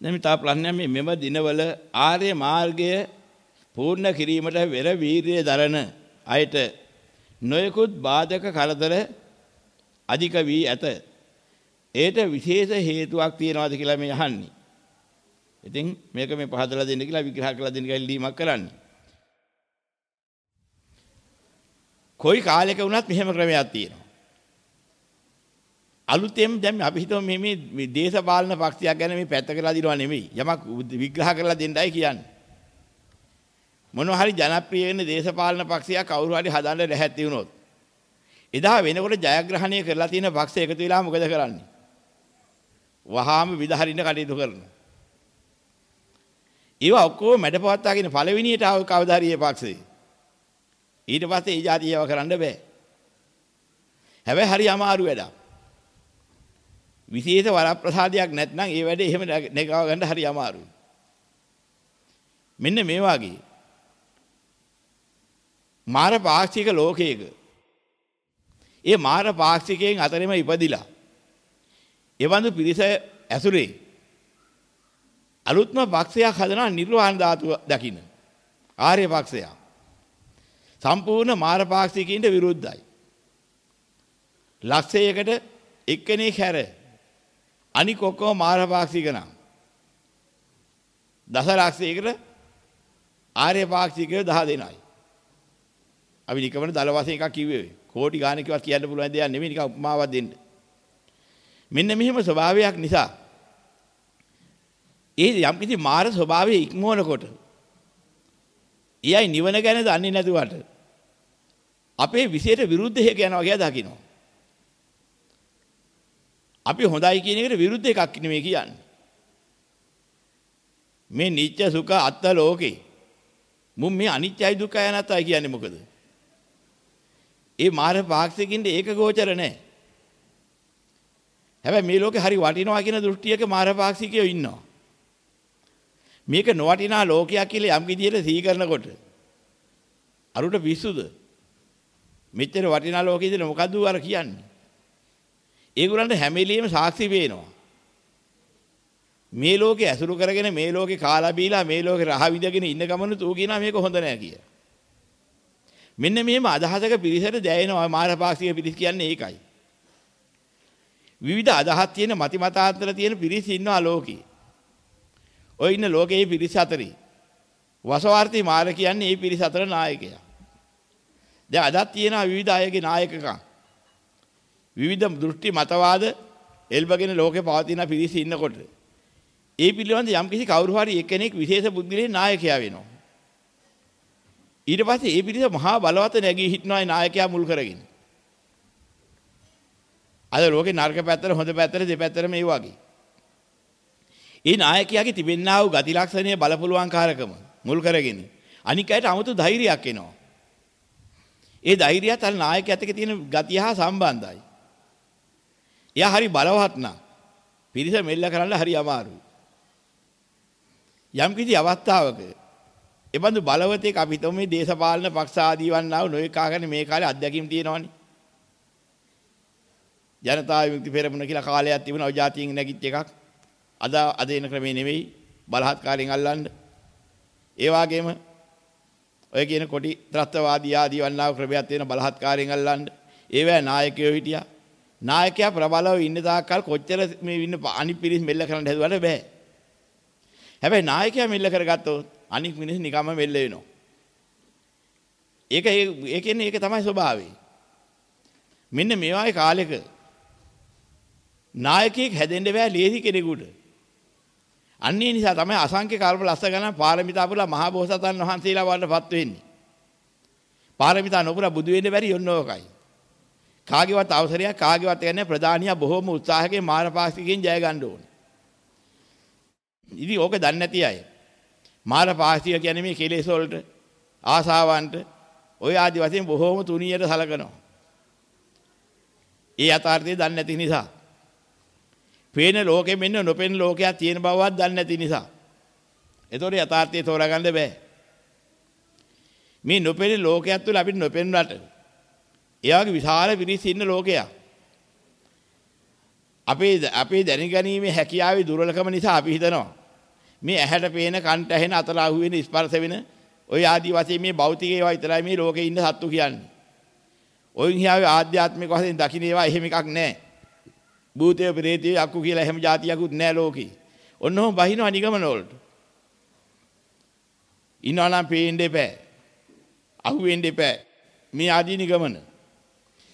දැන් මේ තව ප්‍රශ්නයක් මේ මෙම දිනවල ආර්ය මාර්ගය පූර්ණ කිරීමට වෙර වීරිය දරන අයට නොයෙකුත් බාධක කරදර අධික වී ඇත. ඒට විශේෂ හේතුවක් තියනවාද කියලා මේ අහන්නේ. ඉතින් මේක මේ පහදලා දෙන්න කියලා විග්‍රහ කරලා දෙන්න කියලා ඉල්ලීමක් කරන්නේ. කොයි කාලයක වුණත් මෙහෙම ක්‍රමයක් තියෙනවා. අලුතෙන් දැන් අපි හිතමු මේ මේ දේශපාලන පක්ෂයක් ගැන මේ පැත්ත කරලා දිනව නෙමෙයි. යමක් විග්‍රහ කරලා දෙන්නයි කියන්නේ. මොනවා හරි ජනප්‍රිය වෙන දේශපාලන පක්ෂයක් කවුරු හරි හදන්න ලැහැත්ති වුණොත් එදා වෙනකොට ජයග්‍රහණය කරලා තියෙන පක්ෂ එකතු වෙලා මොකද කරන්නේ? වහාම විදහරින්න කටයුතු කරනවා. ඒවා ඔක්කොම මැඩපවත්වාගෙන පළවෙනියට ආව කවදා හරි මේ පක්ෂේ. ඊට පස්සේ ඒ જાතිය ඒවා කරන්න බෑ. හැබැයි හරි අමාරු වැඩක්. විශේෂ වරප්‍රසාදයක් නැත්නම් ඒ වැඩේ එහෙම නෙගව ගන්න හරි අමාරුයි. මෙන්න මේ වගේ. මාර පාක්ෂික ලෝකයක. ඒ මාර පාක්ෂිකයෙන් අතරෙම ඉපදිලා. එවඳු පිරිස ඇසුරේ. අලුත්ම පක්ෂයක් හදනවා නිර්වාණ ධාතුව දකින්න. ආර්ය පක්ෂයක් සම්පූර්ණ මාර පාක්ෂිකයින්ට විරුද්ධයි. ලක්ෂයකට එක්කෙනෙක් හැර අනික ඔක්කොම මාර පාක්ෂික නම් දස ලක්ෂයකට ආර්ය පාක්ෂිකයෝ 10 දෙනයි අපි නිකමන දල වශයෙන් එකක් කිව්වේ කෝටි ගානකවත් කියන්න පුළුවන් දෙයක් නෙමෙයි නිකන් උපමාවක් දෙන්න. මෙන්න මෙහෙම ස්වභාවයක් නිසා ඒ යම් කිසි මාර ස්වභාවය ඉක්මවනකොට එයයි නිවන ගැන දන්නේ නැතුවට අපේ විශේෂ විරුද්ධ හේක යනවා කියලා දකිනවා. අපි හොඳයි කියන එකට විරුද්ධ එකක් නෙමෙයි කියන්නේ. මේ නිත්‍ය සුඛ අත්ත ලෝකේ මුම් මේ අනිත්‍යයි දුක්ඛයි අනාත්තයි කියන්නේ මොකද? ඒ මාර පාක්ෂිකින්ට ඒක ගෝචර නැහැ. හැබැයි මේ ලෝකේ හරි වටිනවා කියන දෘෂ්ටියක මාර පාක්ෂිකයෝ ඉන්නවා. මේක නොවටිනා ලෝකයක් කියලා යම් විදියට සිහි කරනකොට අරුට පිස්සුද? මෙච්චර වටිනා ලෝකෙද මොකද්ද අර කියන්නේ? ඒගොල්ලන්ට හැම වෙලෙම සාක්ෂි පේනවා. මේ ලෝකේ ඇසුරු කරගෙන මේ ලෝකේ කාලා බීලා මේ ලෝකේ රහ විඳගෙන ඉන්න ගමන තෝ කියනවා මේක හොඳ නෑ කියලා. මෙන්න මෙහෙම අදහසක පිරිසට දැයෙනවා මාරපාක්ෂික පිරිස කියන්නේ ඒකයි. විවිධ අදහස් තියෙන මති මතාන්තර තියෙන පිරිස ඉන්නවා ලෝකේ. ඔය ඉන්න ලෝකයේ පිරිස අතරේ වසවාර්ථී මාර කියන්නේ මේ පිරිස අතර නායකයා. දැන් අදත් තියෙනවා විවිධ අයගේ නායකකම්. විවිධ දෘෂ්ටි මතවාද එල්බගෙන ලෝකේ පවතින පිරිස ඉන්නකොට ඒ පිළිබඳ යම්කිසි කවුරු හරි එක්කෙනෙක් විශේෂ පුද්ගලයන් නායකයා වෙනවා. ඊට පස්සේ ඒ පිරිස මහා බලවත් නැගී හිටනවා නායකයා මුල් කරගෙන. අද ලෝකේ නරක පැත්තට හොඳ පැත්තට දෙපැත්තට මේ වගේ. ඒ නායකයාගේ තිබෙන්නා වූ ගති ලක්ෂණයේ බලපුලුවන්කාරකම මුල් කරගෙන අනික් අයට 아무තු ධෛර්යයක් එනවා. ඒ ධෛර්යයත් අර නායකයාත් එක්ක තියෙන ගතිය හා සම්බන්ධයි. එයා හරි බලවත් නම් පිරිස මෙල්ල කරන්න හරි අමාරුයි. යම් කිසි අවස්ථාවක එබඳු බලවතෙක් අපි හිතමු මේ දේශපාලන පක්ෂ ආදී වන්නා වූ නොයෙක් ආගන මේ කාලේ අධ්‍යක්ීම් තියෙනවනේ. ජනතා විමුක්ති පෙරමුණ කියලා කාලයක් තිබුණා ඔය જાතියෙන් නැගිච්ච එකක්. අද අද එන ක්‍රමේ නෙවෙයි බලහත්කාරයෙන් අල්ලන්න. ඒ වගේම ඔය කියන කොටි ත්‍රස්තවාදී ආදී වන්නා වූ ක්‍රමයක් තියෙන බලහත්කාරයෙන් අල්ලන්න. ඒවැ නායකයෝ හිටියා. නායකයා ප්‍රබලව ඉන්න තාක්කල් කොච්චර මේ ඉන්න අනිත් පිරිස් මෙල්ල කරන්න හැදුවට බෑ. හැබැයි නායකයා මෙල්ල කරගත්තොත් අනික් මිනිස්සු නිකම්ම මෙල්ල වෙනවා. ඒක ඒ කියන්නේ ඒක තමයි ස්වභාවය. මෙන්න මේ වගේ කාලෙක නායකයෙක් හැදෙන්න බෑ ලේසි කෙනෙකුට. අන්නේ නිසා තමයි අසංඛ්‍ය කල්ප ලස්ස ගණන් පාරමිතා පුරලා මහා බෝසතාණන් වහන්සේලා වඩටපත් වෙන්නේ. පාරමිතා නොපුර බුදු වෙන්න බැරි යොන්න ඕකයි. කාගේවත් අවසරයක් කාගේවත් කියන්නේ ප්‍රධානියා බොහොම උත්සාහයෙන් මාරපාක්ෂිකෙන් ජය ගන්න ඕනේ. ඉතින් ඕක දන්නේ නැති අය මාර පාස්තික කියන්නේ මේ කෙලෙස් වලට ආසාවන්ට ওই ආදි වශයෙන් බොහෝම තුනියට සලකනවා. ඒ යථාර්ථය දන්නේ නැති නිසා. පේන ලෝකෙ මෙන්න නොපෙන ලෝකයක් තියෙන බවවත් දන්නේ නැති නිසා. ඒතොර යථාර්ථය තෝරගන්න බෑ. මේ නොපෙන ලෝකයක් තුළ අපිට නොපෙනුනට එයාගේ විශාල පිරිස ඉන්න ලෝකයක්. අපේ අපේ දැනගැනීමේ හැකියාවේ දුර්වලකම නිසා අපි හිතනවා මේ ඇහැට පේන කන්ට ඇහෙන අතට අහුවෙන ස්පර්ශ වෙන ওই ආදි වශයෙන් මේ භෞතික ඒවා විතරයි මේ ලෝකේ ඉන්න සත්තු කියන්නේ. ඔයින් හියාවේ ආධ්‍යාත්මික වශයෙන් දකින්න ඒවා එහෙම එකක් නැහැ. භූතය ප්‍රේතය අක්කු කියලා එහෙම જાතියකුත් නැහැ ලෝකේ. ඔන්නෝම බහිනවා නිගමන වලට. ඉන්නවා නම් පේන්න එපා. අහුවෙන්න එපා. මේ ආදී නිගමන.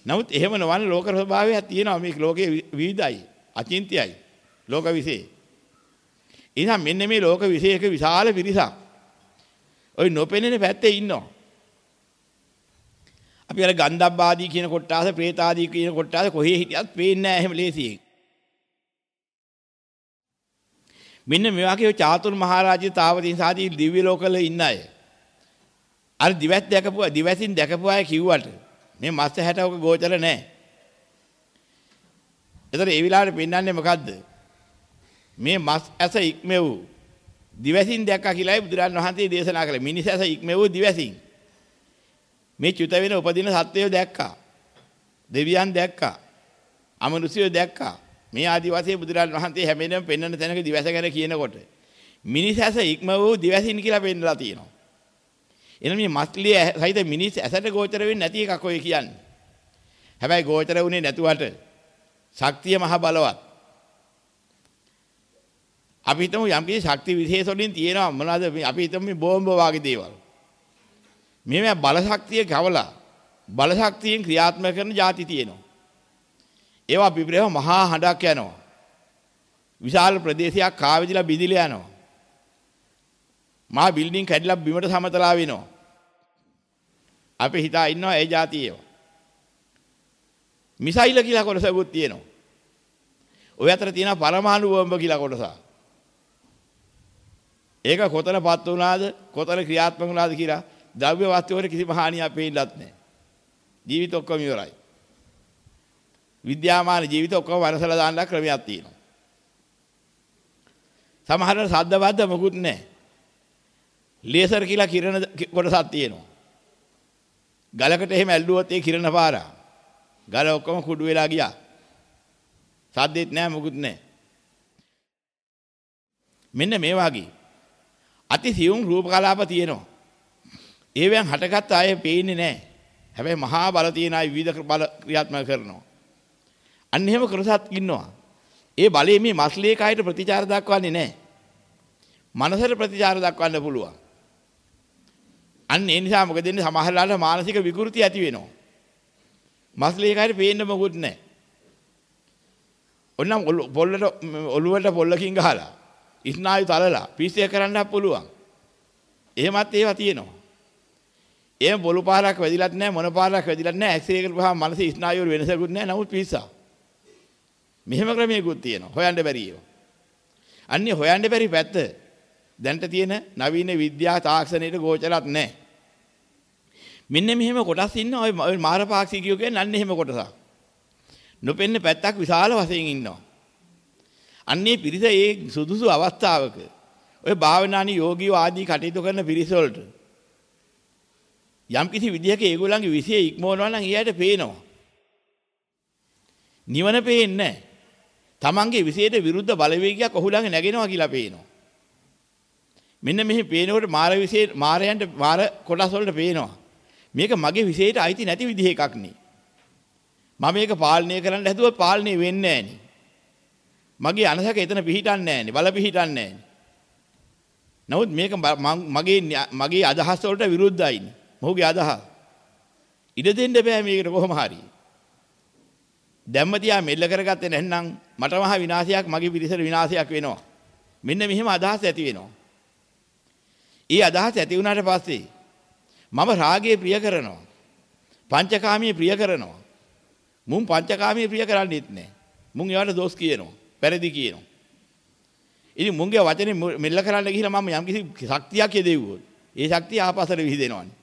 නමුත් එහෙම නොවන ලෝක ස්වභාවයක් තියෙනවා මේ ලෝකයේ විවිධයි අචින්තියයි ලෝක විශේෂ. එහෙනම් මෙන්න මේ ලෝක විශේෂක විශාල පිරිසක් ওই නොපෙනෙන පැත්තේ ඉන්නවා. අපි අර ගන්ධබ්බාදී කියන කොටාස, പ്രേතාදී කියන කොටාස කොහේ හිටියත් පේන්නේ නැහැ එහෙම ලේසියෙන්. මෙන්න මේ වගේ චාතුරු මහරජා තාවදීන් සාදී දිව්‍ය ලෝකවල ඉන්න අය. අර දිවැස් දැකපුවා, දිවැසින් දැකපුවා කිව්වට මේ මස් හැටවක ගෝචර නැහැ. එතකොට ඒ විලාට පෙන්වන්නේ මොකද්ද? මේ මස් ඇස ඉක්මෙව් දිවසින් දැක්කා කියලායි බුදුරන් වහන්සේ දේශනා කළේ. මිනිස් ඇස ඉක්මෙව් දිවසින්. මේ චුත වෙන උපදින සත්වයෝ දැක්කා. දෙවියන් දැක්කා. අමනුෂ්‍යයෝ දැක්කා. මේ ආදි වශයෙන් බුදුරන් වහන්සේ හැමෙන්නම පෙන්වන තැනක දිවස ගැන කියනකොට මිනිස් ඇස ඉක්ම වූ දිවසින් කියලා පෙන්නලා තියෙනවා. එනම් මේ මස්ලිය සහිත මිනිස් ඇසට ගෝචර වෙන්නේ නැති එකක් ඔය කියන්නේ. හැබැයි ගෝචර වුණේ නැතුවට ශක්තිය මහ බලවත්. අපි හිතමු යම් කිසි ශක්ති විශේෂ වලින් තියෙනවා මොනවාද අපි හිතමු මේ බෝම්බ වගේ දේවල්. මේ බල ශක්තිය කවලා බල ශක්තියෙන් ක්‍රියාත්මක කරන જાති තියෙනවා. ඒවා පිපිරෙව මහා හඬක් යනවා. විශාල ප්‍රදේශයක් කාවැදිලා බිඳිලා යනවා. මහා බිල්ඩින් කැඩිලා බිමට සමතලා වෙනවා. අපි හිතා ඉන්නවා ඒ જાතිය ඒවා. මිසයිල කියලා කොටසකුත් තියෙනවා. ඔය අතර තියෙනවා පරමාණු බෝම්බ කියලා කොටසක්. ඒක කොතනපත් වුණාද කොතන ක්‍රියාත්මක වුණාද කියලා ද්‍රව්‍ය වස්තු වල කිසිම හානියක් පේන්නත් නැහැ. ජීවිත ඔක්කොම ඉවරයි. විද්‍යාමාන ජීවිත ඔක්කොම වරසලා දාන්න ක්‍රමයක් තියෙනවා. සමහර සද්ද වද්ද මොකුත් නැහැ. ලේසර් කියලා කිරණ කොටසක් තියෙනවා. ගලකට එහෙම ඇල්ලුවොත් ඒ කිරණ පාර. ගල ඔක්කොම කුඩු වෙලා ගියා. සද්දෙත් නැහැ මොකුත් නැහැ. මෙන්න මේ වගේ අති සියුම් රූප කලාප තියෙනවා. ඒවෙන් හටගත් අය පේන්නේ නැහැ. හැබැයි මහා බල තියෙන අය විවිධ බල ක්‍රියාත්මක කරනවා. අන්න එහෙම කරසත් ඉන්නවා. ඒ බලේ මේ මස්ලේ කයට ප්‍රතිචාර දක්වන්නේ නැහැ. මනසට ප්‍රතිචාර දක්වන්න පුළුවන්. අන්න ඒ නිසා මොකද වෙන්නේ සමහරලාට මානසික විකෘති ඇති වෙනවා. මස්ලේ කයට පේන්න මොකුත් නැහැ. ඔන්නම් පොල්ලට ඔළුවට පොල්ලකින් ගහලා ස්නායු තලලා පිස්සිය කරන්නත් පුළුවන්. එහෙමත් ඒවා තියෙනවා. එහෙම බොළු පාරක් වැදිලත් නැහැ මොන පාරක් වැදිලත් නැහැ ඇක්ස්රේ එකට ගහම මනස ස්නායු වල වෙනසකුත් නැහැ නමුත් පිස්සා. මෙහෙම ක්‍රමයකුත් තියෙනවා. හොයන්න බැරි ඒවා. අන්නේ හොයන්න බැරි පැත්ත දැන්ට තියෙන නවීන විද්‍යා තාක්ෂණයට ගෝචරත් නැහැ. මෙන්න මෙහෙම කොටස් ඉන්න ඔය මාරපාක්ෂිකයෝ කියන්නේ අන්න එහෙම කොටසක්. නොපෙන්න පැත්තක් විශාල වශයෙන් ඉන්නවා. අන්නේ පිරිස ඒ සුදුසු අවස්ථාවක ඔය භාවනානි යෝගීව ආදී කටයුතු කරන පිරිස වලට යම් කිසි විදිහක ඒගොල්ලන්ගේ විශේෂ ඉක්මවනවා නම් ඊයට පේනවා. නිවන පේන්නේ නැහැ. තමන්ගේ විශේෂයට විරුද්ධ බලවේගයක් ඔහු ළඟ නැගෙනවා කියලා පේනවා. මෙන්න මෙහි පේනකොට මාර විශේෂ මාරයන්ට මාර කොටස් වලට පේනවා. මේක මගේ විශේෂයට අයිති නැති විදිහ එකක් නේ. මම මේක පාලනය කරන්න හැදුවොත් පාලනය වෙන්නේ නැහැ මගේ අනසක එතන පිහිටන්නේ නැහැ බල පිහිටන්නේ නැහැ. නමුත් මේක මගේ මගේ අදහස් වලට විරුද්ධයිනේ. මොහුගේ අදහස්. ඉඩ දෙන්න බෑ මේකට කොහොම හරි. දැම්ම තියා මෙල්ල කරගත්තේ නැත්නම් මට මහ විනාශයක් මගේ පිරිසට විනාශයක් වෙනවා. මෙන්න මෙහෙම අදහස් ඇති වෙනවා. ඊ අදහස් ඇති වුණාට පස්සේ මම රාගය ප්‍රිය කරනවා. පංචකාමී ප්‍රිය කරනවා. මුන් පංචකාමී ප්‍රිය කරන්නේත් නැහැ. මුන් ඒවට දොස් කියනවා. වැරදි කියනවා. ඉතින් මුන්ගේ වචනේ මෙල්ල කරන්න ගිහිල්ලා මම යම්කිසි ශක්තියක් යදෙව්වොත් ඒ ශක්තිය ආපස්සට විහිදෙනවනේ.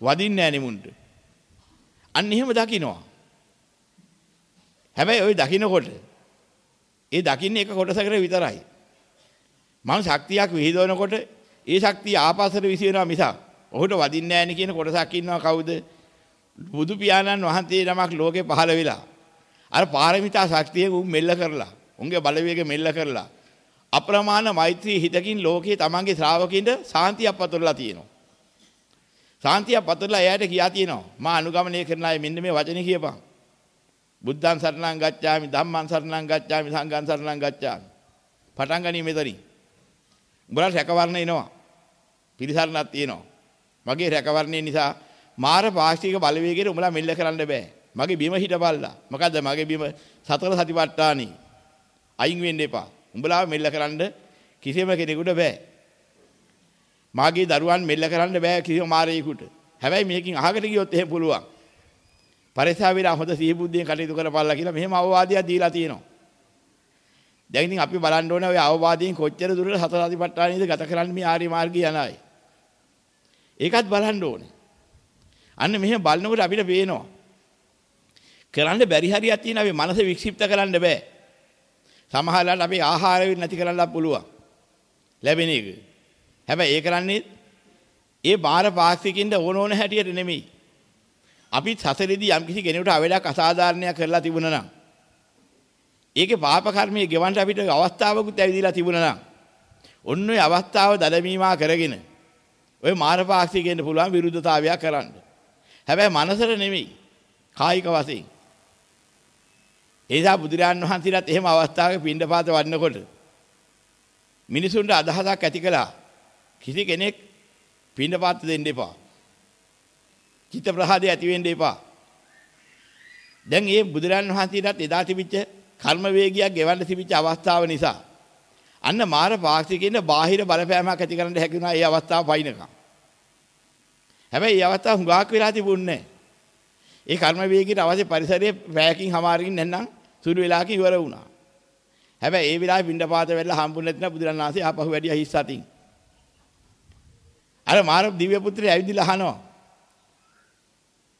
වදින්නේ නැහැ නෙමුන්ට. අන්න එහෙම දකින්නවා. හැබැයි ওই දකින්නකොට ඒ දකින්නේ එක කොටසකට විතරයි. මම ශක්තියක් විහිදවනකොට ඒ ශක්තිය ආපස්සට විසිරෙනවා මිසක් ඔහුට වදින්නේ නැහැ නේ කියන කොටසක් ඉන්නවා කවුද? බුදු පියාණන් වහන්සේ නමක් ලෝකේ පහළ වෙලා අර පාරමිතා ශක්තිය උන් මෙල්ල කරලා උන්ගේ බලවේග මෙල්ල කරලා අප්‍රමාණ මෛත්‍රී හිතකින් ලෝකේ තමන්ගේ ශ්‍රාවකින්ට සාන්තියක් පතුරලා තියෙනවා. සාන්තියක් පතුරලා එයාට කියා තියෙනවා. මා අනුගමනය කරන අය මෙන්න මේ වචනේ කියපන්. බුද්ධං සරණං ගච්ඡාමි ධම්මං සරණං ගච්ඡාමි සංඝං සරණං ගච්ඡාමි. පටන් ගනී මෙතනින්. උඹලා රැකවරණ එනවා. පිළිසරණක් තියෙනවා. මගේ රැකවරණය නිසා මාර පාක්ෂික බලවේගයට උඹලා මෙල්ල කරන්න බෑ. මගේ බිම හිටපල්ලා. මොකද්ද මගේ බිම සතර සතිපට්ඨානි. අයින් වෙන්න එපා. උඹලාව මෙල්ල කරන්න කිසිම කෙනෙකුට බෑ. මාගේ දරුවන් මෙල්ල කරන්න බෑ කිසිම මාරයෙකුට. හැබැයි මේකෙන් අහකට ගියොත් එහෙම පුළුවන්. පරිසාවිලා හොඳ සිහි බුද්ධියෙන් කටයුතු කරපල්ලා කියලා මෙහෙම අවවාදයක් දීලා තියෙනවා. දැන් ඉතින් අපි බලන්න ඕනේ ඔය අවවාදයෙන් කොච්චර දුරට සතර සතිපට්ඨානෙද ගත කරන්නේ මේ ආර්ය මාර්ගය යන අය. ඒකත් බලන්න ඕනේ. අන්න මෙහෙම බලනකොට අපිට පේනවා. කරන්න බැරි හරියක් තියෙන අපි මනස වික්ෂිප්ත කරන්න බෑ. සමහරවිට අපි ආහාර නැති කරන්නත් පුළුවන්. ලැබෙන එක. හැබැයි ඒ කරන්නේ ඒ බාහිර පාක්ෂිකින්ද ඕන ඕන හැටියට නෙමෙයි. අපි සසරේදී යම් කිසි කෙනෙකුට අවලක් අසාධාරණයක් කරලා තිබුණා නම් ඒකේ පාප කර්මයේ ගෙවන්න අපිට අවස්ථාවකුත් ඇවිදලා තිබුණා නම් ඔන්න ඔය අවස්ථාව දඩමීමා කරගෙන ඔය මාර පාක්ෂිකෙන්න පුළුවන් විරුද්ධතාවයක් කරන්න. හැබැයි මනසට නෙමෙයි කායික වශයෙන් ඒ නිසා බුදුරජාන් වහන්සේලාත් එහෙම අවස්ථාවක පින්ඩපාත වඩනකොට මිනිසුන්ට අදහසක් ඇති කළා. කිසි කෙනෙක් පින්ඩපාත දෙන්න එපා. චිත්ත ප්‍රහාදය ඇති වෙන්න එපා. දැන් මේ බුදුරජාන් වහන්සේලාත් එදා තිබිච්ච කර්ම වේගයක් ගෙවන්න තිබිච්ච අවස්ථාව නිසා අන්න මාර පාක්ෂිකෙන්න බාහිර බලපෑමක් ඇති කරන්න හැකි වුණා ඒ අවස්ථාව පයින්නකම්. හැබැයි මේ අවස්ථාව හුඟක් වෙලා තිබුණේ නැහැ. ඒ කර්ම වේගයට අවශ්‍ය පරිසරයේ වැයකින් හමාරකින් නැත්නම් සුළු වෙලාවකින් ඉවර වුණා. හැබැයි ඒ වෙලාවේ පින්ඩපාත වෙලා හම්බුනේ නැත්නම් බුදුරණන් වහන්සේ ආපහු වැඩිය හිස් අතින්. අර මාර දිව්‍ය පුත්‍රය ඇවිදලා අහනවා.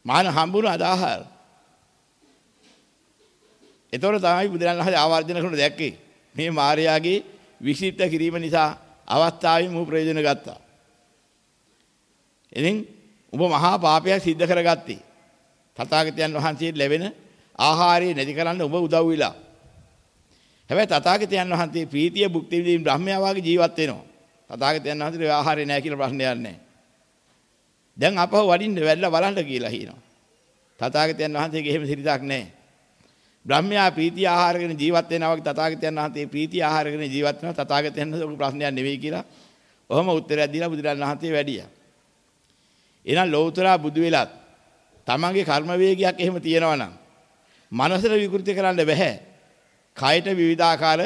මාන හම්බුණාද ආහාර? එතකොට තමයි බුදුරණන් වහන්සේ ආවර්ජන කරන දැක්කේ. මේ මාර්යාගේ වික්ෂිප්ත කිරීම නිසා අවස්ථාවෙන් මු ප්‍රයෝජන ගත්තා. එදින් ඔබ මහා පාපයක් සිද්ධ කරගත්තේ. තථාගතයන් වහන්සේට ලැබෙන ආහාරය නැති කරන්න ඔබ උදව් වෙලා. හැබැයි තථාගතයන් වහන්සේ ප්‍රීතිය භුක්ති විඳින බ්‍රහ්මයා වගේ ජීවත් වෙනවා. තථාගතයන් වහන්සේට ආහාරය නැහැ කියලා ප්‍රශ්නයක් නැහැ. දැන් අපව වඩින්න වැල්ලා බලන්න කියලා හිනවා. තථාගතයන් වහන්සේගේ එහෙම සිරිතක් නැහැ. බ්‍රහ්මයා ප්‍රීතිය ආහාරගෙන ජීවත් වෙනවා වගේ තථාගතයන් වහන්සේ ප්‍රීතිය ආහාරගෙන ජීවත් වෙනවා තථාගතයන් වහන්සේ ප්‍රශ්නයක් නෙවෙයි කියලා. ඔහොම උත්තරයක් දීලා බුදුරජාණන් වහන්සේ වැඩියා. එහෙනම් ලෞතර බුදු වෙලත් තමන්ගේ කර්ම වේගයක් එහෙම තියෙනවා නම් මනසට විකෘති කරන්න බෑ. කයට විවිධාකාර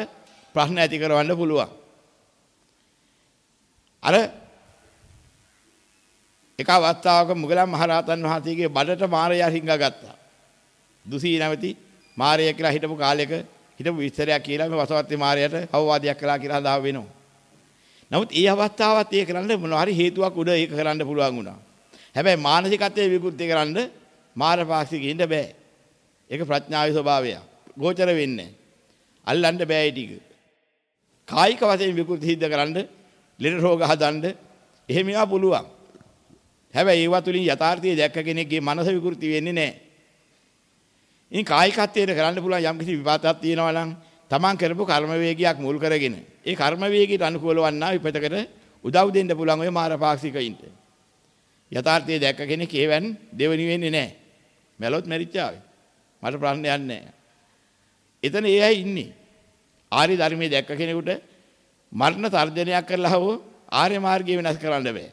ප්‍රශ්න ඇති කරවන්න පුළුවන්. අර එක අවස්ථාවක මුගලන් මහරහතන් වහන්සේගේ බඩට මාරයා හිඟා ගත්තා. දුසී නැවති මාරයා කියලා හිටපු කාලෙක හිටපු විස්තරයක් කියලා මේ වසවත්තේ මාරයට අවවාදයක් කළා කියලා හදාව වෙනවා. නමුත් ඒ අවස්ථාවත් ඒ කරන්න මොනවා හරි හේතුවක් උඩ ඒක කරන්න පුළුවන් වුණා. හැබැයි මානසිකත්වයේ විකෘති කරන්න මාරපාක්ෂිකින්ද බෑ. ඒක ප්‍රඥාවේ ස්වභාවය. ගෝචර වෙන්නේ. අල්ලන්න බෑ ඒ ටික. කායික වශයෙන් විකෘති සිද්ධ කරන්න, ලෙඩ රෝග හදන්න එහෙම ඒවා පුළුවන්. හැබැයි ඒවා තුලින් යථාර්ථය දැක්ක කෙනෙක්ගේ මනස විකෘති වෙන්නේ නැහැ. ඉතින් කායිකත්වයට කරන්න පුළුවන් යම්කිසි විපාතයක් තියෙනවා නම් තමන් කරපු කර්ම වේගයක් මුල් කරගෙන ඒ කර්ම වේගයට අනුකූල වන්නා විපතකට උදව් දෙන්න පුළුවන් ඔය මාරපාක්ෂිකයින්ට. යථාර්ථය දැක්ක කෙනෙක් ඒවන් දෙවෙනි වෙන්නේ නැහැ. මැලොත් මැරිච්චාවේ. මට ප්‍රශ්නයක් නැහැ. එතන ඒ අය ඉන්නේ. ආර්ය ධර්මයේ දැක්ක කෙනෙකුට මරණ තර්ජනයක් කරලා හව ආර්ය මාර්ගය වෙනස් කරන්න බෑ.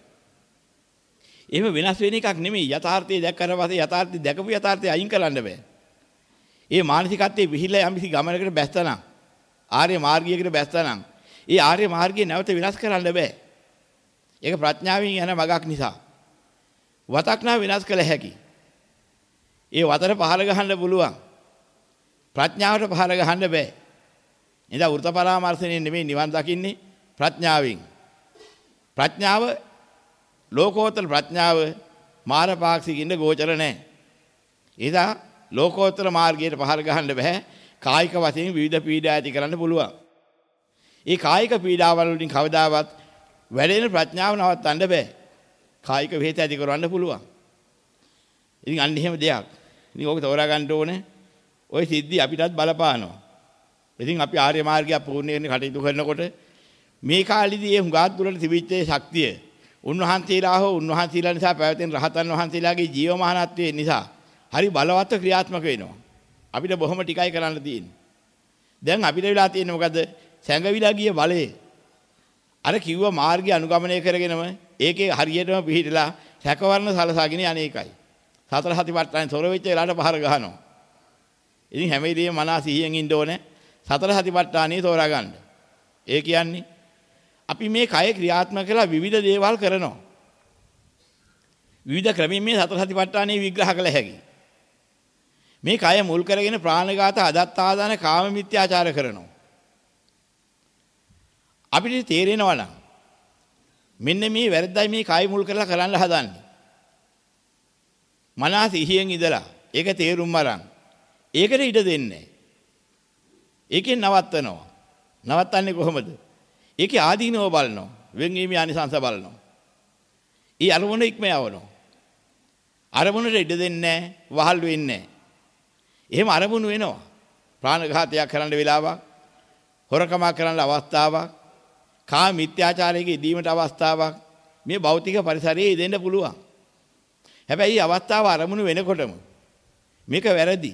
එහෙම වෙනස් වෙන එකක් නෙමෙයි යථාර්ථය දැක්කට පස්සේ යථාර්ථය දැකපු යථාර්ථය අයින් කරන්න බෑ. ඒ මානසිකත්වයේ විහිලා යම්කිසි ගමනකට බැස්සනම් ආර්ය මාර්ගයකට බැස්සනම් ඒ ආර්ය මාර්ගය නැවත වෙනස් කරන්න බෑ. ඒක ප්‍රඥාවෙන් යන මගක් නිසා. වතක් නා වෙනස් කළ හැකි. ඒ වතට පහල ගහන්න පුළුවන්. ප්‍රඥාවට පහල ගහන්න බෑ. එදා වෘත පරාමර්ශණයෙන් නෙමෙයි නිවන් දකින්නේ ප්‍රඥාවෙන්. ප්‍රඥාව ලෝකෝත්තර ප්‍රඥාව මාරපාක්ෂිකින්ද ගෝචර නැහැ. එදා ලෝකෝත්තර මාර්ගයට පහල ගහන්න බෑ. කායික වශයෙන් විවිධ පීඩා ඇති කරන්න පුළුවන්. ඒ කායික පීඩාවල් වලින් කවදාවත් වැඩෙන ප්‍රඥාව නවත්තන්න බෑ. කායික වේත ඇති කරවන්න පුළුවන්. ඉතින් අන්න එහෙම දෙයක්. ඉතින් ඕක තෝරා ගන්න ඕනේ. ওই සිද්ධි අපිටත් බලපානවා. ඉතින් අපි ආර්ය මාර්ගය පූර්ණයෙන් කටයුතු කරනකොට මේ කාලෙදී ඒ හුඟා දුරට තිබිච්ච ශක්තිය උන්වහන්සේලා හෝ උන්වහන්සේලා නිසා පැවතෙන රහතන් වහන්සේලාගේ ජීවමානත්වයේ නිසා හරි බලවත්ව ක්‍රියාත්මක වෙනවා. අපිට බොහොම ටිකයි කරන්න තියෙන්නේ. දැන් අපිට වෙලා තියෙන්නේ මොකද? සැඟවිලා ගිය බලේ. අර කිව්ව මාර්ගය අනුගමනය කරගෙනම ඒකේ හරියටම පිළිහිටලා සැකවර්ණ සලසාගෙන අනේකයි. සතර සතිපට්ඨාන තොර වෙච්ච වෙලාවට පහර ගහනවා. ඉතින් හැම වෙලෙම මනස සිහියෙන් ඉන්න ඕනේ. සතර සතිපට්ඨානිය තෝරා ගන්න. ඒ කියන්නේ අපි මේ කය ක්‍රියාත්මක කරලා විවිධ දේවල් කරනවා. විවිධ ක්‍රමයෙන් මේ සතර සතිපට්ඨානිය විග්‍රහ කළ හැකියි. මේ කය මුල් කරගෙන ප්‍රාණඝාත අදත්තාදාන කාම මිත්‍යාචාර කරනවා. අපිට තේරෙනවා නම් මෙන්න මේ වැරද්දයි මේ කය මුල් කරලා කරන්න හදන්නේ. මනස ඉහියෙන් ඉඳලා ඒක තේරුම් අරන් ඒකට ඉඩ දෙන්නේ ඒකෙන් නවත්තනවා. නවත්තන්නේ කොහොමද? ඒකේ ආදීනව බලනවා. වෙන්වීමේ අනිසංස බලනවා. ඊ අරමුණ ඉක්ම යවනවා. අරමුණට ඉඩ දෙන්නේ වහල් වෙන්නේ එහෙම අරමුණු වෙනවා. ප්‍රාණඝාතයක් කරන්න වෙලාවක්, හොරකමක් කරන්න අවස්ථාවක්, කාම මිත්‍යාචාරයේ ඉදීමට අවස්ථාවක් මේ භෞතික පරිසරයේ ඉදෙන්න පුළුවන්. හැබැයි අවස්ථාව අරමුණු වෙනකොටම මේක වැරදි.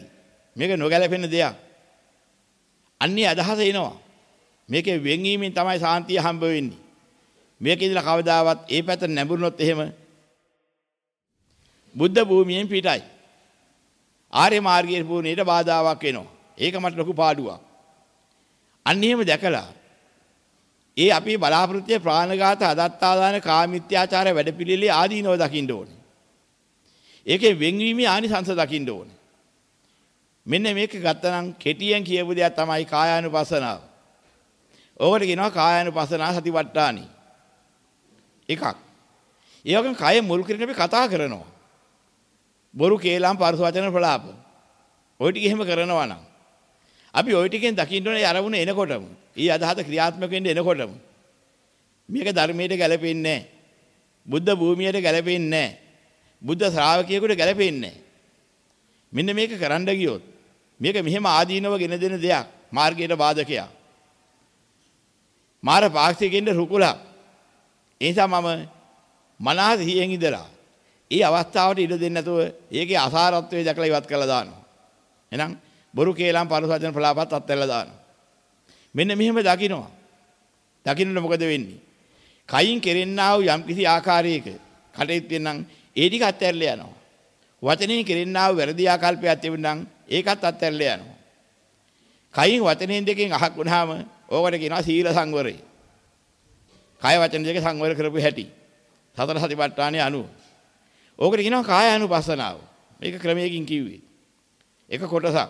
මේක නොගැලපෙන දෙයක්. අන්නේ අදහස එනවා. මේකේ වෙන්වීමෙන් තමයි සාන්තිය හම්බ වෙන්නේ. මේක ඉඳලා කවදාවත් ඒ පැත්ත නැඹුරුනොත් එහෙම බුද්ධ භූමියෙන් පිටයි. ආර්ය මාර්ගයේ පූර්ණයට බාධාවක් වෙනවා. ඒක මට ලොකු පාඩුවක්. අන්න එහෙම දැකලා ඒ අපි බලාපොරොත්තු ප්‍රාණඝාත අදත්තාදාන කාමිත්‍යාචාර වැඩපිළිවෙලේ ආදීනව දකින්න ඕනේ. ඒකේ වෙන්වීමේ ආනිසංස දකින්න ඕනේ. මෙන්න මේක ගත්තනම් කෙටියෙන් කියපු දෙයක් තමයි කායානුපස්සනාව. ඕකට කියනවා කායානුපස්සනා සතිපට්ඨානි. එකක්. ඒ වගේම කය මුල් කරගෙන අපි කතා කරනවා. බොරු කේලම් පරස වචන ප්‍රලාප. ওই ටික එහෙම කරනවා නම් අපි ওই ටිකෙන් දකින්න ඕනේ අරමුණ එනකොටම. ඊ අදහස ක්‍රියාත්මක වෙන්න එනකොටම. මේක ධර්මයට ගැලපෙන්නේ නැහැ. බුද්ධ භූමියට ගැලපෙන්නේ නැහැ. බුද්ධ ශ්‍රාවකයෙකුට ගැලපෙන්නේ නැහැ. මෙන්න මේක කරන්න ගියොත් මේක මෙහෙම ආදීනව ගෙන දෙන දෙයක් මාර්ගයට බාධකයක්. මාර පාක්ෂිකින්ද රුකුලක්. ඒ නිසා මම මනස හියෙන් ඉඳලා ඒ අවස්ථාවට ඉඩ දෙන්නේ නැතුව ඒකේ අසාරත්වය දැකලා ඉවත් කරලා දානවා. එහෙනම් බොරු කේලම් පරසවචන ප්‍රලාපත් අත්හැරලා දානවා. මෙන්න මෙහෙම දකින්නවා. දකින්නට මොකද වෙන්නේ? කයින් කෙරෙන්නා වූ යම්කිසි ආකාරයක කටයුත්තෙන් නම් ඒ ටික අත්හැරලා යනවා. වචනෙන් කෙරෙන්නා වූ වැරදි ආකල්පයක් තිබුණනම් ඒකත් අත්හැරලා යනවා. කයින් වචනෙන් දෙකෙන් අහක් වුණාම ඕකට කියනවා සීල සංවරය. කය වචන දෙක සංවර කරපු හැටි. සතර සතිපට්ඨානයේ අනුව. ඕකට කියනවා කායානුපස්සනාව. මේක ක්‍රමයකින් කිව්වේ. එක කොටසක්.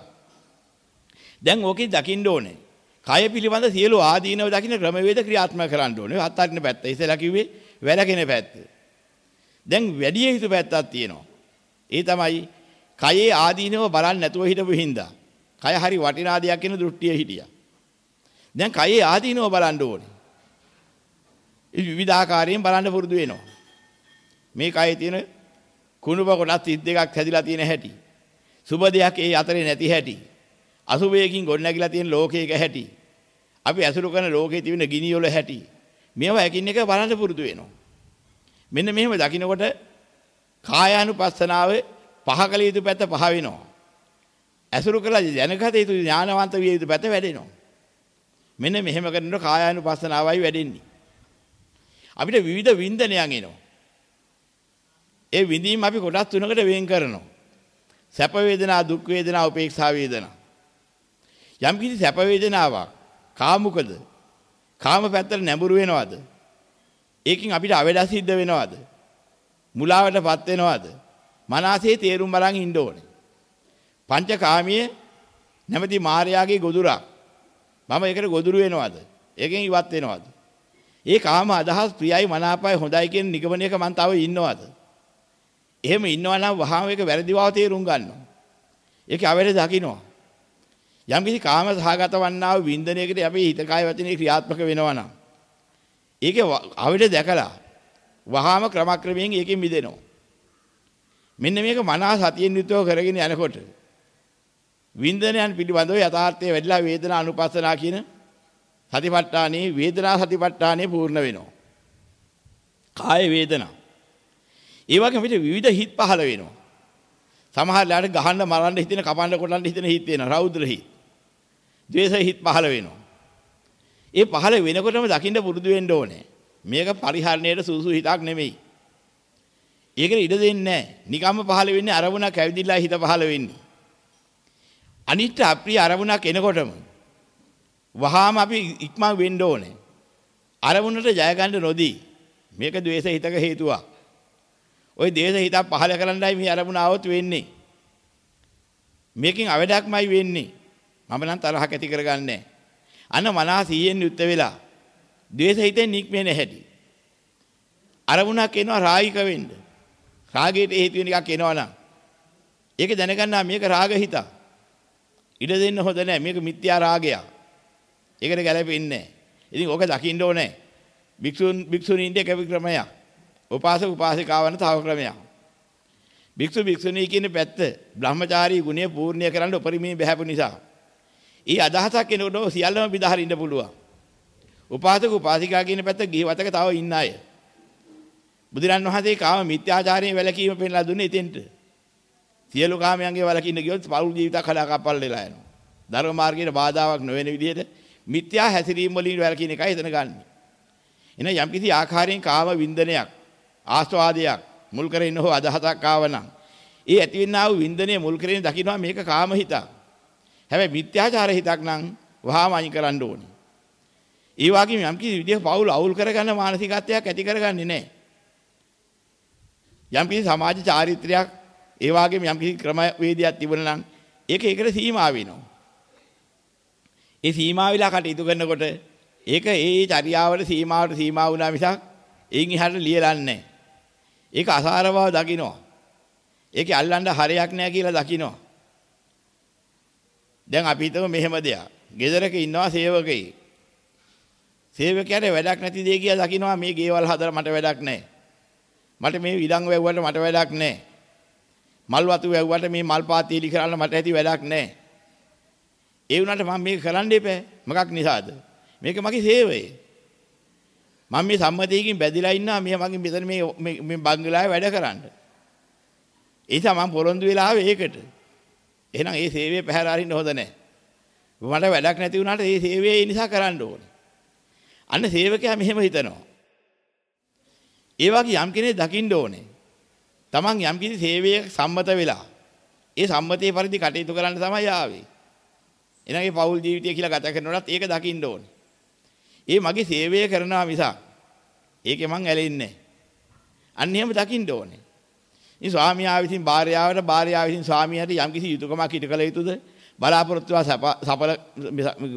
දැන් ඕකේ දකින්න ඕනේ. කය පිළිබඳ සියලු ආදීනව දකින්න ක්‍රමවේද ක්‍රියාත්මක කරන්න ඕනේ. හත් අරින පැත්ත. ඉතලා කිව්වේ වැලකෙන පැත්ත. දැන් වැඩි යුතු පැත්තක් තියෙනවා. ඒ තමයි කයේ ආදීනව බලන්න නැතුව හිටපු හින්දා. කය හරි වටිනා දෙයක් කියන දෘෂ්ටිය හිටියා. දැන් කයේ ආදීනව බලන්න ඕනේ. ඒ විවිධාකාරයෙන් බලන්න පුරුදු වෙනවා. මේ කයේ තියෙන කුණුබ කොටස් 32ක් හැදිලා තියෙන හැටි. සුබ දෙයක් ඒ අතරේ නැති හැටි. අසුබයකින් ගොඩනැගිලා තියෙන ලෝකයක හැටි. අපි ඇසුරු කරන ලෝකයේ තිබෙන ගිනි වල හැටි. මේවා එකින් එක බලන්න පුරුදු වෙනවා. මෙන්න මෙහෙම දකින්නකොට කායානුපස්සනාවේ පහකල යුතු පැත්ත පහ වෙනවා. ඇසුරු කළා දැනගත යුතු ඥානවන්ත විය යුතු පැත්ත වැඩෙනවා. මෙන්න මෙහෙම කරනකොට කායානුපස්සනාවයි වැඩෙන්නේ. අපිට විවිධ වින්දනයන් එනවා. ඒ විඳීම අපි කොටස් තුනකට වෙන් කරනවා. සැප වේදනා, දුක් වේදනා, උපේක්ෂා වේදනා. යම් කිසි සැප වේදනාවක් කාමුකද? කාම පැත්තට නැඹුරු වෙනවද? ඒකෙන් අපිට අවඩ සිද්ධ වෙනවද? මුලාවටපත් වෙනවද? මනසේ තේරුම් බලන් ඉන්න ඕනේ. පංචකාමයේ නැමැති මායාගේ ගොදුරක්. මම ඒකට ගොදුරු වෙනවද? ඒකෙන් ඉවත් වෙනවද? ඒ කාම අදහස් ප්‍රියයි මනාපයි හොඳයි කියන නිගමනයක මං තව ඉන්නවද? එහෙම ඉන්නවා නම් වහාම ඒක වැරදි බව තේරුම් ගන්නවා. ඒක අවැඩ දකින්නවා. යම් කිසි කාම සහගත වන්නා වූ වින්දනයකට අපි හිත කාය වචනේ ක්‍රියාත්මක වෙනවා නම් ඒකේ අවැඩ දැකලා වහාම ක්‍රමක්‍රමයෙන් ඒකෙන් මිදෙනවා. මෙන්න මේක මනස සතියෙන් යුතුව කරගෙන යනකොට වින්දනයන් පිළිබඳව යථාර්ථයේ වැඩිලා වේදනා අනුපස්සනා කියන සතිපට්ඨානේ වේදනා සතිපට්ඨානේ පූර්ණ වෙනවා. කාය වේදනා. ඒ වගේම පිට විවිධ හිත් පහළ වෙනවා. සමහර ලාට ගහන්න මරන්න හිතෙන කපන්න කොටන්න හිතෙන හිත් වෙනවා. රෞද්‍ර හිත්. ද්වේෂ හිත් පහළ වෙනවා. ඒ පහළ වෙනකොටම දකින්න පුරුදු වෙන්න ඕනේ. මේක පරිහරණයට සූසු හිතක් නෙමෙයි. ඒකට ඉඩ දෙන්නේ නැහැ. නිකම්ම පහළ වෙන්නේ අරමුණක් ඇවිදිලා හිත පහළ වෙන්නේ. අනිත්‍ය අප්‍රිය අරමුණක් එනකොටම වහාම අපි ඉක්මන් වෙන්න ඕනේ. අරමුණට ජය ගන්න නොදී මේක द्वේෂ හිතක හේතුවක්. ওই දේශ හිතක් පහල කරන්නයි මේ අරමුණ આવොත් වෙන්නේ. මේකෙන් අවඩක්මයි වෙන්නේ. මම නම් තරහක් ඇති කරගන්නේ අන්න මනස සීයෙන් යුත් වෙලා ද්වේෂ හිතෙන් නික්මෙන්නේ නැහැටි. අරමුණක් එනවා රාගික වෙන්න. රාගයට හේතු වෙන එකක් එනවනම්. ඒක දැනගන්නා මේක රාග හිත. ඉඩ දෙන්න හොඳ නැහැ. මේක මිත්‍යා රාගයක්. ඒකට ගැලපෙන්නේ නැහැ. ඉතින් ඕක දකින්න ඕනේ. භික්ෂුන් භික්ෂුණීන්ට කැපි ක්‍රමයක්. උපාසක උපාසිකාවන් තව ක්‍රමයක්. භික්ෂු භික්ෂුණී කියන පැත්ත බ්‍රහ්මචාරී ගුණය පූර්ණ්‍ය කරන්න උපරිමයෙන් බහැපු නිසා. ඊ අදහසක් කෙනෙකුට සියල්ලම විදහරින්න පුළුවන්. උපාසක උපාසිකා කියන පැත්ත ගිහිවතක තව ඉන්න අය. බුදුරන් වහන්සේ කාම මිත්‍යාචාරයෙන් වැළකීම පෙන්ලා දුන්නේ එතෙන්ට. සියලු කාමයන්ගේ වළකින්න ගියොත් පෞල් ජීවිතයක් හදා කපල් වෙලා යනවා. ධර්ම මාර්ගයේ බාධාවක් නොවන විදිහට මිත්‍යා හැසිරීම වලින් වැළකීන එකයි එතන ගන්න. එන යම්කිසි ආකාරයෙන් කාම වින්දනයක් ආස්වාදයක් මුල් කරගෙන හෝ අදහසක් ආවනම් ඒ ඇතිවෙනා වූ වින්දනය මුල් කරගෙන දකින්නවා මේක කාම හිතක්. හැබැයි මිත්‍යාචාර හිතක් නම් වහාම අයින් කරන්න ඕනේ. ඒ වගේම යම්කිසි විදිහක පෞල් අවුල් කරගන්න මානසිකත්වයක් ඇති කරගන්නේ නැහැ. යම්කිසි සමාජ චාරිත්‍රයක් ඒ වගේම යම්කිසි ක්‍රම වේදයක් තිබුණා නම් ඒක ඒකට සීමා වෙනවා. ඒ සීමා විලා කටයුතු කරනකොට ඒක ඒ චර්යාවට සීමාවට සීමා වුණා මිසක් එයින් එහාට ලියලන්නේ නැහැ. ඒක අසාර බව දකින්නවා. ඒකේ අල්ලන්න හරයක් නැහැ කියලා දකින්නවා. දැන් අපි හිතමු මෙහෙම දෙයක්. ගෙදරක ඉන්නවා සේවකයෙක්. සේවකයාට වැඩක් නැති දෙය කියලා දකින්නවා මේ ගේවල් හදලා මට වැඩක් නැහැ. මට මේ විලංග වැව්වට මට වැඩක් නැහැ. මල් වතු වැව්වට මේ මල් පාත් තීලි කරන්න මට ඇති වැඩක් නැහැ. ඒ වුණාට මම මේක කරන්න එපා. මොකක් නිසාද? මේක මගේ සේවය. මම මේ සම්මතයකින් බැඳිලා ඉන්නා මේ මගේ මෙතන මේ මේ බංගලාවේ වැඩ කරන්න. ඒ නිසා මම පොරොන්දු වෙලා ආවේ ඒකට. එහෙනම් ඒ සේවය පැහැර අරින්න හොඳ නැහැ. මට වැඩක් නැති වුණාට ඒ සේවය ඒ නිසා කරන්න ඕනේ. අන්න සේවකයා මෙහෙම හිතනවා. ඒ වගේ යම් කෙනෙක් දකින්න ඕනේ. Taman යම් කිසි සේවයක සම්මත වෙලා ඒ සම්මතයේ පරිදි කටයුතු කරන්න තමයි ආවේ. එනගේ පෞල් ජීවිතය කියලා ගත කරනකොටත් ඒක දකින්න ඕනේ. ඒ මගේ සේවය කරනවා මිසක් ඒකේ මං ඇලෙන්නේ අන්න එහෙම දකින්න ඕනේ. ඉතින් ස්වාමියා විසින් භාර්යාවට භාර්යාව විසින් ස්වාමියාට යම්කිසි යුතුයකමක් ඉටු කළ යුතුද? බලාපොරොත්තුව සඵල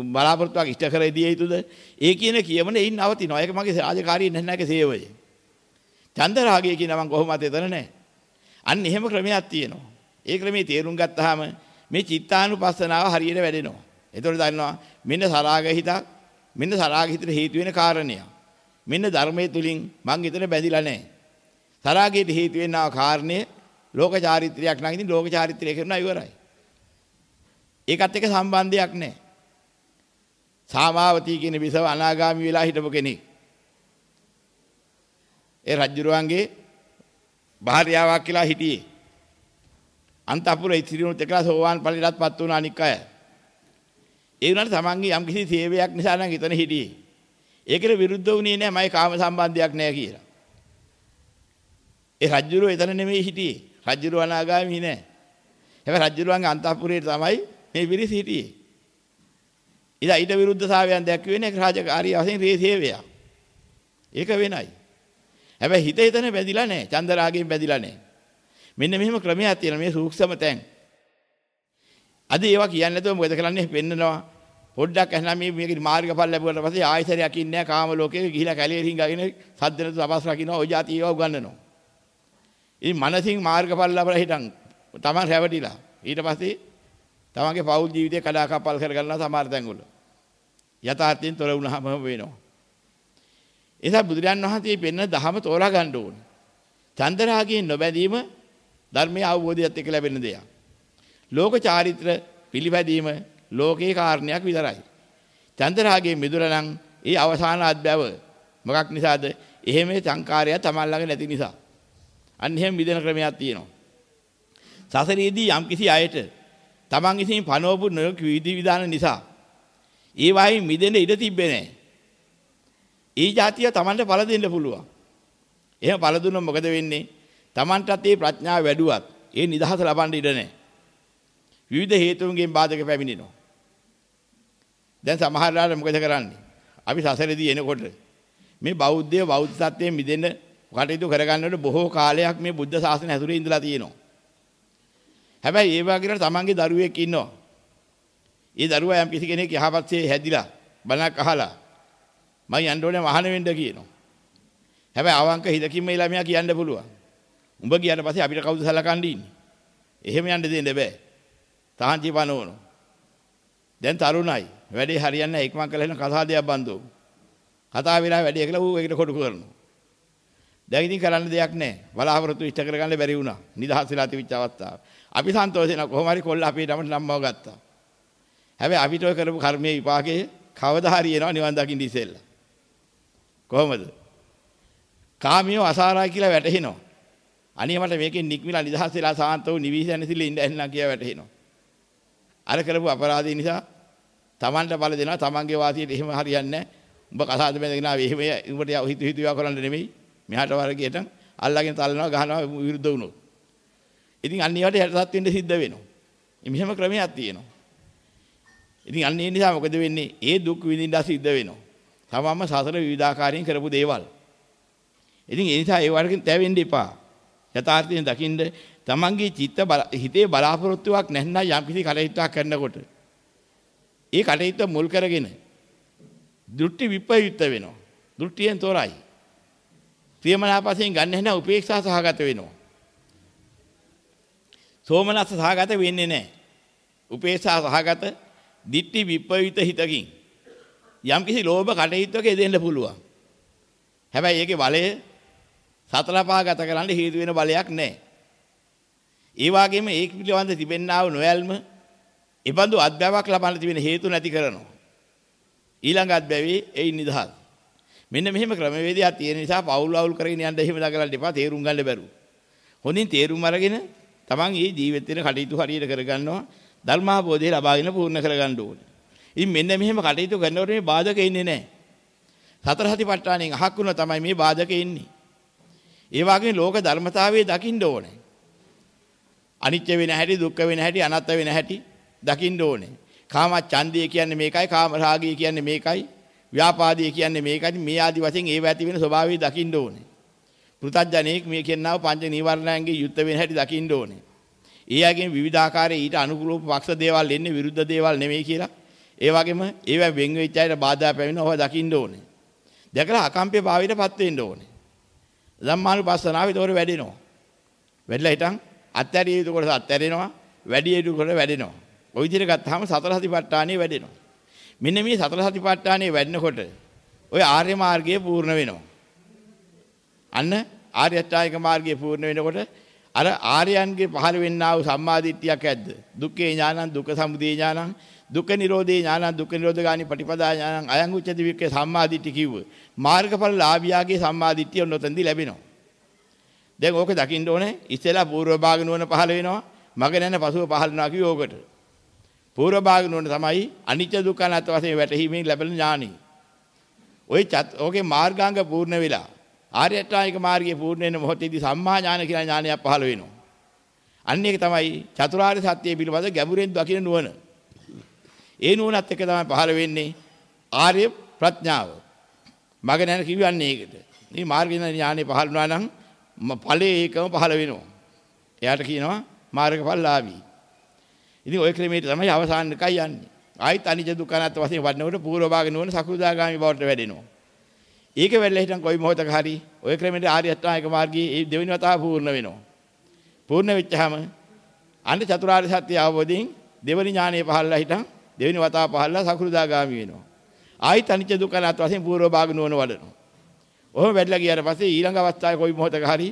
බලාපොරොත්තුවක් ඉෂ්ට කර දිය යුතුද? ඒ කියන කියමන එයින් නවතිනවා. ඒක මගේ රාජකාරිය නැහැනක සේවය. චන්දරාගය කියන මං කොහොමද එතන නැහැ. අන්න එහෙම ක්‍රමයක් තියෙනවා. ඒ ක්‍රමයේ තේරුම් ගත්තාම මේ චිත්තානුපස්සනාව හරියට වැඩෙනවා. එතකොට දන්නවා මෙන්න සරාග හිතක් මෙන්න සරාග හිතට හේතු වෙන කාරණයක්. මෙන්න ධර්මයේ තුලින් මං එතන බැඳිලා නැහැ. සරාගයට හේතු වෙනා කාරණය ලෝක චාරිත්‍රයක් නම් ඉතින් ලෝක චාරිත්‍රය කරනවා ඉවරයි. ඒකත් එක්ක සම්බන්ධයක් නැහැ. සාමාවතී කියන විසව අනාගාමි වෙලා හිටපු කෙනෙක්. ඒ රජුරුවන්ගේ භාර්යාවක් කියලා හිටියේ. අන්තපුර ඉතිරිනුත් එකලා සෝවාන් ඵලයටපත් වුණ අනික් අය. ඒ වුණාට තමන්ගේ යම් කිසි සේවයක් නිසා නම් එතන හිටියේ. ඒකට විරුද්ධ වුණේ නෑ මයි කාම සම්බන්ධයක් නෑ කියලා. ඒ රජුරුව එතන නෙමෙයි හිටියේ. රජුරුව අනාගාමී නෑ. හැබැයි රජුරුවන්ගේ අන්තපුරේ තමයි මේ පිරිස හිටියේ. ඉතින් ඊට විරුද්ධතාවයන් දැක්වෙන්නේ ඒක රාජකාරී වශයෙන් රේ සේවයක්. ඒක වෙනයි. හැබැයි හිත හිතන බැඳිලා නැහැ. චන්දරාගයෙන් බැඳිලා නැහැ. මෙන්න මෙහෙම ක්‍රමයක් තියෙනවා මේ සූක්ෂම තැන්. අද ඒවා කියන්නේ නැතුව මොකද කරන්නේ පෙන්නනවා. පොඩ්ඩක් ඇහලා මේ මේක මාර්ගඵල ලැබුවට පස්සේ ආයතරයක් ඉන්නේ කාම ලෝකේ ගිහිලා කැලේ රින්ගගෙන සද්ද නැතුව තපස් රකින්න ඔය જાති ඒවා උගන්වනවා. ඉතින් මනසින් මාර්ගඵල ලැබලා හිටන් තමන් රැවටිලා. ඊට පස්සේ තමන්ගේ පෞල් ජීවිතේ කඩාකප්පල් කරගන්නවා සමහර තැන්වල. යථාර්ථයෙන් තොර වුණාම වෙනවා. එසා බුදුරයන් වහන්සේ පෙන්න දහම තෝරා ගන්න ඕනේ. චන්දරාගයෙන් නොබැඳීම ධර්මයේ අවබෝධයත් එක්ක ලැබෙන දෙයක්. ලෝක චාරිත්‍ර පිළිපැදීම ලෝකේ කාරණයක් විතරයි. චන්දරාගයේ මිදුණා නම් ඒ අවසාන අධ්‍යව මොකක් නිසාද? එහෙම සංකාරය තමන් ළඟ නැති නිසා. අන්න එහෙම මිදෙන ක්‍රමයක් තියෙනවා. සසරේදී යම් කිසි අයට තමන් විසින් පනවපු නොයෙක් විධි විධාන නිසා ඒ වයින් මිදෙන්න ඉඩ තිබ්බේ නැහැ. ඒ જાතිය තමන්ට ඵල දෙන්න පුළුවන්. එහෙම ඵල දුන්නොත් මොකද වෙන්නේ? තමන්ටත් ඒ ප්‍රඥාව වැඩුවත් ඒ නිදහස ලබන්න ඉඩ නැහැ. විවිධ හේතුන්ගෙන් බාධක පැමිණෙනවා. දැන් සමහරවල් මොකද කරන්නේ? අපි සසරේදී එනකොට මේ බෞද්ධය බෞද්ධ සත්‍යයෙන් මිදෙන්න කටයුතු කරගන්නකොට බොහෝ කාලයක් මේ බුද්ධ ශාසනය ඇතුලේ ඉඳලා තියෙනවා. හැබැයි ඒ වගේම තමන්ගේ දරුවෙක් ඉන්නවා. ඒ දරුවා යම් කිසි කෙනෙක් යහපත්සේ හැදිලා බණක් අහලා මම යන්න ඕනේ මහාන වෙන්න කියනවා. හැබැයි අවංක හිතකින් මේ ළමයා කියන්න පුළුවන්. උඹ ගියාට පස්සේ අපිට කවුද සලකන්නේ ඉන්නේ? එහෙම යන්න දෙන්න බෑ. තාංචි පනවන. දැන් තරුණයි. වැඩේ හරියන්නේ නැහැ. එක්මන් කළා එන කතා දෙයක් බන්දෝ. කතා වෙලා වැඩේ කියලා ඌ ඒකට කොටු කරනවා. දැන් ඉතින් කරන්න දෙයක් නැහැ. බලාපොරොත්තු ඉෂ්ට කරගන්න බැරි වුණා. නිදහස් වෙලා තිබිච්ච අවස්ථාව. අපි සන්තෝෂ වෙනවා කොහොම හරි කොල්ල අපේ නමට නම්මව ගත්තා. හැබැයි අපිට ඔය කරපු කර්මයේ විපාකයේ කවදා හරි එනවා නිවන් දකින්න ඉස්සෙල්ලා. කොහොමද? කාමියෝ අසාරයි කියලා වැටහෙනවා. අනේ මට මේකෙන් නික්මිලා නිදහස් වෙලා සාන්ත වූ නිවිසනසිල ඉන්න ඇන්නා කියලා වැටහෙනවා. අර කරපු අපරාධය නිසා Tamanට බල දෙනවා Tamanගේ වාසියට එහෙම හරියන්නේ නැහැ. උඹ කසාද බැඳගෙන ආවේ එහෙම උඹට හිතු හිතුවා කරන්න නෙමෙයි. මෙහාට වර්ගයට අල්ලගෙන තල්නවා ගහනවා විරුද්ධ වුණොත්. ඉතින් අන්න ඒවට යටත් වෙන්න සිද්ධ වෙනවා. මෙහෙම ක්‍රමයක් තියෙනවා. ඉතින් අන්න ඒ නිසා මොකද වෙන්නේ? ඒ දුක් විඳින්න සිද්ධ වෙනවා. තමම සසර විවිධාකාරයෙන් කරපු දේවල්. ඉතින් ඒ නිසා ඒ වර්ගෙන් තැවෙන්න එපා. යථාර්ථයෙන් දකින්න තමන්ගේ චිත්ත හිතේ බලාපොරොත්තුවක් නැත්නම් යම්කිසි කටයුත්තක් කරනකොට ඒ කටයුත්ත මුල් කරගෙන දෘෂ්ටි විප්‍රයුක්ත වෙනවා. දෘෂ්ටියෙන් තොරයි. ප්‍රියමනාපයෙන් ගන්න නැහැ උපේක්ෂා සහගත වෙනවා. සෝමනස්ස සහගත වෙන්නේ නැහැ. උපේක්ෂා සහගත දිට්ටි විප්‍රයුක්ත හිතකින් යම්කිසි ලෝභ කටයුත්තක යෙදෙන්න පුළුවන්. හැබැයි ඒකේ බලය සතර පහ ගත කරන්න හේතු වෙන බලයක් නැහැ. ඒ වගේම ඒක පිළිබඳ තිබෙන්නා වූ නොයල්ම ඉබඳු අධ්‍යාපක් ලබන්න තිබෙන හේතු නැති කරනවා. ඊළඟ අධ්‍යාපයේ ඒ නිදහස්. මෙන්න මෙහෙම ක්‍රමවේදයක් තියෙන නිසා පවුල් අවුල් කරගෙන යන්න එහෙම දකලන්න එපා තේරුම් ගන්න බැරුව. හොඳින් තේරුම් අරගෙන තමන් මේ ජීවිතේ කටයුතු හරියට කරගන්නවා ධර්මාභෝධය ලබාගෙන පූර්ණ කරගන්න ඕනේ. ඉතින් මෙන්න මෙහෙම කටයුතු කරනකොට මේ බාධක ඉන්නේ නැහැ. සතර සතිපට්ඨානෙන් අහක් වුණා තමයි මේ බාධක ඉන්නේ. ඒ වගේ ලෝක ධර්මතාවයේ දකින්න ඕනේ. අනිත්‍ය වෙන හැටි, දුක්ඛ වෙන හැටි, අනාත්ම වෙන හැටි දකින්න ඕනේ. කාම ඡන්දය කියන්නේ මේකයි, කාම රාගය කියන්නේ මේකයි, ව්‍යාපාදය කියන්නේ මේකයි. මේ ආදි වශයෙන් ඒව ඇති වෙන ස්වභාවය දකින්න ඕනේ. පෘථජ්ජනේක් මේ කියනව පංච නීවරණයන්ගේ යුද්ධ වෙන හැටි දකින්න ඕනේ. ඒ අයගෙන් විවිධාකාරයේ ඊට අනුකූලව පක්ෂ දේවල් එන්නේ විරුද්ධ දේවල් නෙමෙයි කියලා. ඒ වගේම ඒවා වෙන් වෙච්ච අයට බාධා පැමිණෙනවා දකින්න ඕනේ. දැකලා අකම්පිය භාවයටපත් වෙන්න ඕනේ. ධම්මානුපස්සනාවේ ඒතොර වැඩෙනවා. වැඩිලා හිටන් අත්හැරිය යුතු කොටස අත්හැරෙනවා, වැඩි යුතු කොටස වැඩෙනවා. ওই විදිහට ගත්තාම සතර සතිපට්ඨානෙ වැඩෙනවා. මෙන්න මේ සතර සතිපට්ඨානෙ වැඩෙනකොට ඔය ආර්ය මාර්ගය පූර්ණ වෙනවා. අන්න ආර්ය අෂ්ටාංගික මාර්ගය පූර්ණ වෙනකොට අර ආර්යයන්ගේ පහළ වෙන්නා වූ සම්මාදිට්ඨියක් ඇද්ද? දුක්ඛේ ඥානං, දුක්ඛ සමුදය ඥානං, දුක්ඛ නිරෝධේ ඥානං, දුක්ඛ නිරෝධගානි පටිපදා ඥානං, අයං උච්චති වික්කේ සම්මාදිට්ඨි කිව්ව. මාර්ගඵල ලාභියාගේ සම්මාදිට්ඨිය නොතෙන්දි ලැබෙනවා. දැන් ඕක දකින්න ඕනේ ඉස්සෙල්ලා පූර්ව භාග නුවණ පහළ වෙනවා මග නැන පසුව පහළ වෙනවා කිව්ව ඕකට. පූර්ව භාග නුවණ තමයි අනිත්‍ය දුක්ඛ අනාත්ම වශයෙන් වැටහීමෙන් ලැබෙන ඥානෙ. ওই ඕකේ මාර්ගාංග පූර්ණ වෙලා ආර්ය අෂ්ටාංගික මාර්ගයේ පූර්ණ වෙන මොහොතේදී සම්මා ඥාන කියලා ඥානයක් පහළ වෙනවා. අන්න ඒක තමයි චතුරාර්ය සත්‍ය පිළිබඳ ගැඹුරෙන් දකින නුවණ. ඒ නුවණත් එක්ක තමයි පහළ වෙන්නේ ආර්ය ප්‍රඥාව. මග නැන කිව්වන්නේ ඒකට. මේ මාර්ග ඥානෙ පහළ වුණා නම් ඵලයේ ඒකම පහළ වෙනවා. එයාට කියනවා මාර්ගඵලලාභී. ඉතින් ওই ක්‍රමයට තමයි අවසාන එකයි යන්නේ. ආයිත් අනිජ දුක්ඛනාත් වශයෙන් වඩනකොට පූර්ව භාග නුවණ සකුදාගාමි බවට වැඩෙනවා. ඒක වෙල්ලා හිටන් කොයි මොහොතක හරි ওই ක්‍රමයට ආර්ය අෂ්ටාංගික මාර්ගයේ ඒ දෙවෙනි වතාව පූර්ණ වෙනවා. පූර්ණ වෙච්චාම අන්ත චතුරාර්ය සත්‍ය අවබෝධයෙන් දෙවෙනි ඥානය පහළලා හිටන් දෙවෙනි වතාව පහළලා සකුදාගාමි වෙනවා. ආයිත් අනිත්‍ය දුක්ඛනාත් වශයෙන් පූර්ව භාග නුවණ වඩනවා. ඔහොම වැඩිලා ගියාට පස්සේ ඊළඟ අවස්ථාවේ කොයි මොහොතක හරි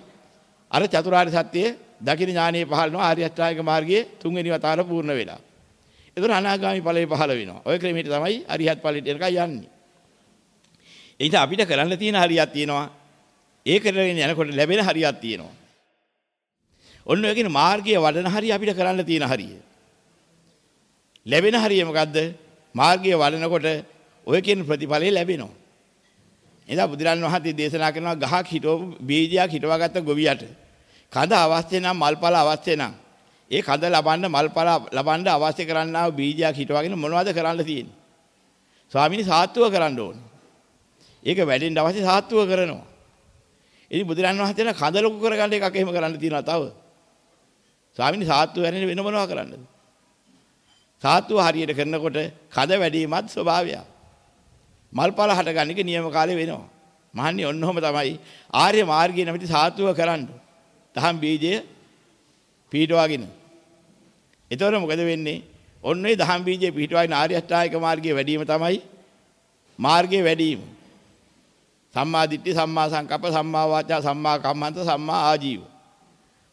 අර චතුරාර්ය සත්‍යයේ දකින ඥානීය පහළනවා ආර්ය අෂ්ටාංගික මාර්ගයේ තුන්වෙනි වතාවට පූර්ණ වෙලා. ඒතර අනාගාමි ඵලය පහළ වෙනවා. ওই ක්‍රමයට තමයි අරිහත් ඵලයට එනකන් යන්නේ. ඒ නිසා අපිට කරන්න තියෙන හරියක් තියෙනවා. ඒ කරගෙන යනකොට ලැබෙන හරියක් තියෙනවා. ඔන්න ඔය කියන මාර්ගයේ වඩන හරිය අපිට කරන්න තියෙන හරිය. ලැබෙන හරිය මොකද්ද? මාර්ගයේ වඩනකොට ඔය කියන ප්‍රතිඵලය ලැබෙනවා. එදා බුදුරන් වහන්සේ දේශනා කරනවා ගහක් හිටවපු බීජයක් හිටවාගත්ත ගොවියට. කඳ අවශ්‍ය නම් මල්පල අවශ්‍ය නම් ඒ කඳ ලබන්න මල්පල ලබන්න අවශ්‍ය කරන්නා වූ බීජයක් හිටවාගෙන මොනවද කරන්න තියෙන්නේ? ස්වාමීනි සාත්තුව කරන්න ඕනේ. ඒක වැඩෙන්න අවශ්‍ය සාත්තුව කරනවා. ඉතින් බුදුරන් වහන්සේලා කඳ ලොකු කරගන්න එකක් එහෙම කරන්න තියෙනවා තව. ස්වාමීනි සාත්තුව වැඩෙන්න වෙන මොනවා කරන්නද? සාත්තුව හරියට කරනකොට කඳ වැඩිමත් ස්වභාවයක්. මල්පල හටගන්න එක නියම කාලේ වෙනවා. මහන්නේ ඔන්නෝම තමයි ආර්ය මාර්ගයේ නැමැති සාත්තුව කරන්න. තහම් බීජය පීඩවාගෙන. එතකොට මොකද වෙන්නේ? ඔන්න ඒ දහම් බීජය පිටවාගෙන ආර්ය අෂ්ටාංගික මාර්ගයේ වැඩිම තමයි මාර්ගයේ වැඩිම. සම්මා දිට්ඨි සම්මා සංකප්ප සම්මා වාචා සම්මා කම්මන්ත සම්මා ආජීව.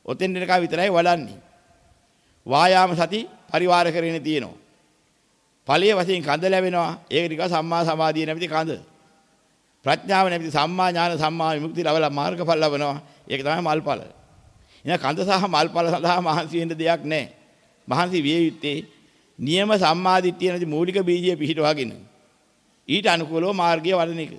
ඔතෙන් දෙනකා විතරයි වඩන්නේ. වායාම සති පරිවාර කරගෙන තියෙනවා. ඵලයේ වශයෙන් කඳ ලැබෙනවා. ඒක නිකන් සම්මා සමාධිය නැමැති කඳ. ප්‍රඥාව නැමැති සම්මා ඥාන සම්මා විමුක්ති ලබලා මාර්ගඵල ලබනවා. ඒක තමයි මල්ඵල. එහෙනම් කඳ සහ මල්ඵල සඳහා මහන්සි වෙන්න දෙයක් නැහැ. මහන්සි විය යුත්තේ නියම සම්මාදිට්ඨිය නැති මූලික බීජය පිහිටවාගෙන ඊට අනුකූලව මාර්ගය වඩන එක.